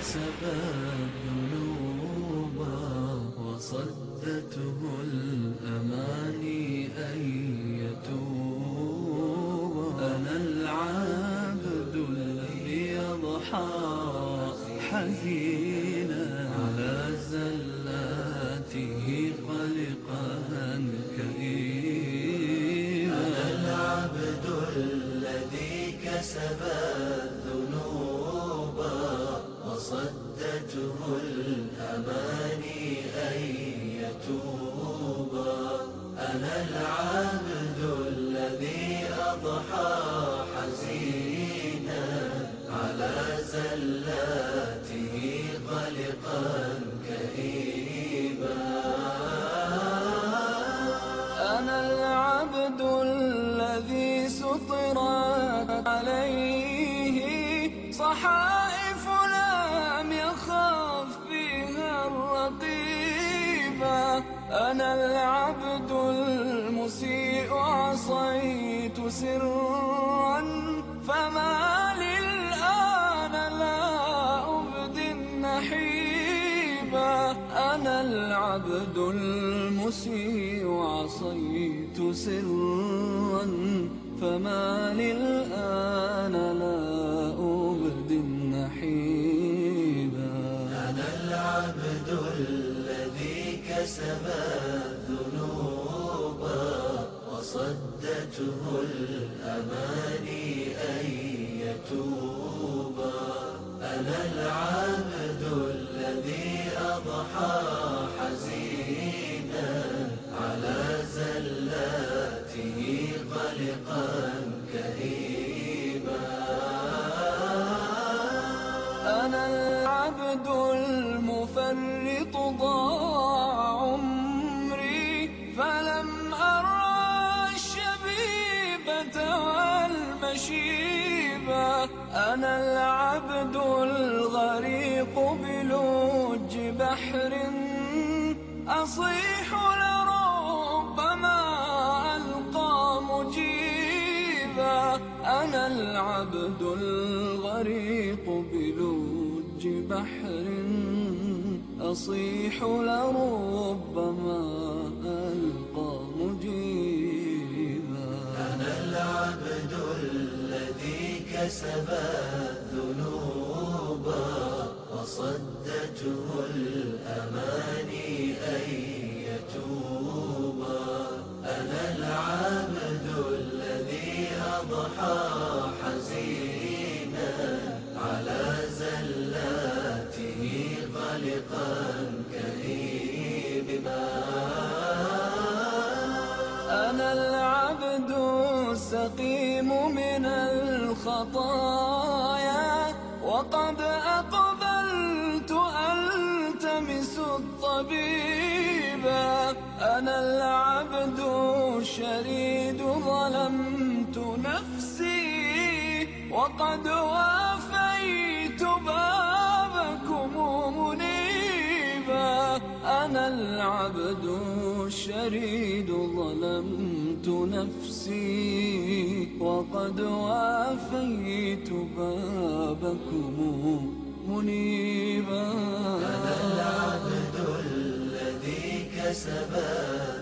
كسب الذنوب وصدته الأماني أن يتوب. أنا العبد الذي يضحى حزينا على زلاته قلقا كئيبا أنا العبد الذي أضحى حزينا على زلاته قلقا أنا العبد المسيء عصيت سرا فما للآن لا أبدي النحيبا أنا العبد المسيء عصيت سرا فما للآن لا أبدي النحيبا كسب الذنوب وصدته الأماني أن يتوب. أنا العبد الذي أضحى حزينا على زلاته قلقا كئيبا. أنا العبد المفرط ضاع عمري فلم أرى الشبيبة والمشيبة أنا العبد الغريق بلوج بحر أصيح لربما ألقى مجيبا. أنا العبد الغريق بلوج بحر أصيح لربما ألقى مجيبا. أنا العبد الذي كسب الذنوب وصدته الأماني أن يتوب. أنا العبد الذي أضحى أنا العبد السقيم من الخطايا وقد أقبلت ألتمس الطبيبا أنا العبد الشريد ظلمت نفسي وقد وافيت أنا العبد الشريد ظلمت نفسي وقد وافيت بابكم منيبا. أنا العبد الذي كسب الذنوب